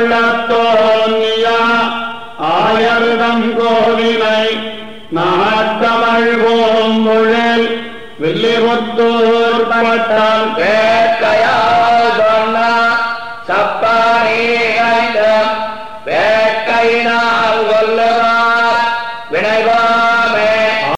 உள்ளத்தோன்றிய ஆயர்தம் கோவிலை நாட்டமழ் போம்பொழில் வில்லிபுத்தூர் பட்டம் வேட்டையா சொன்ன சப்பாரே வேட்டையினால் கொல்லும்